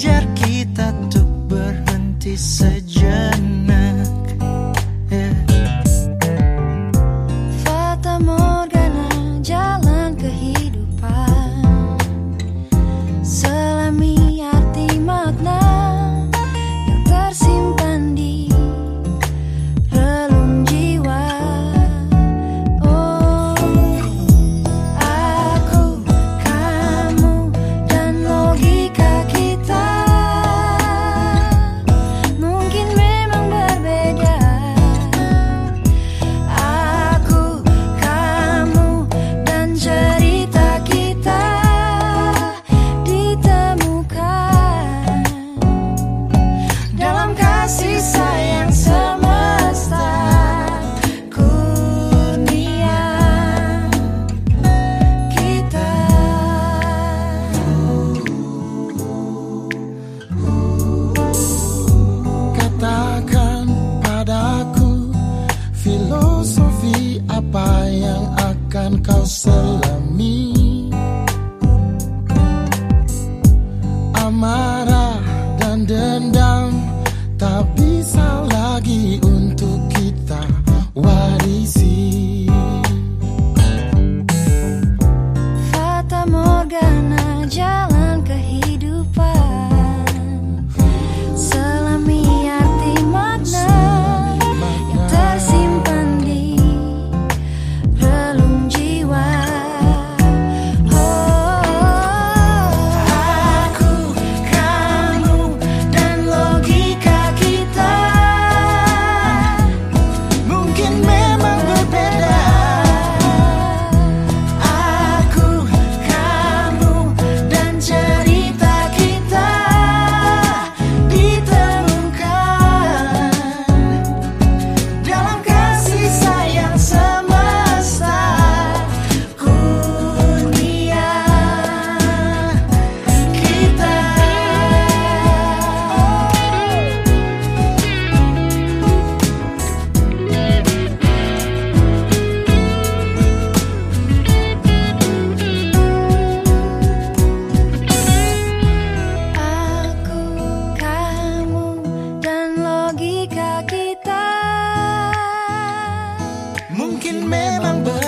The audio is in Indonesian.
ajar kita untuk berhenti sejak Aga. mungkin memang benar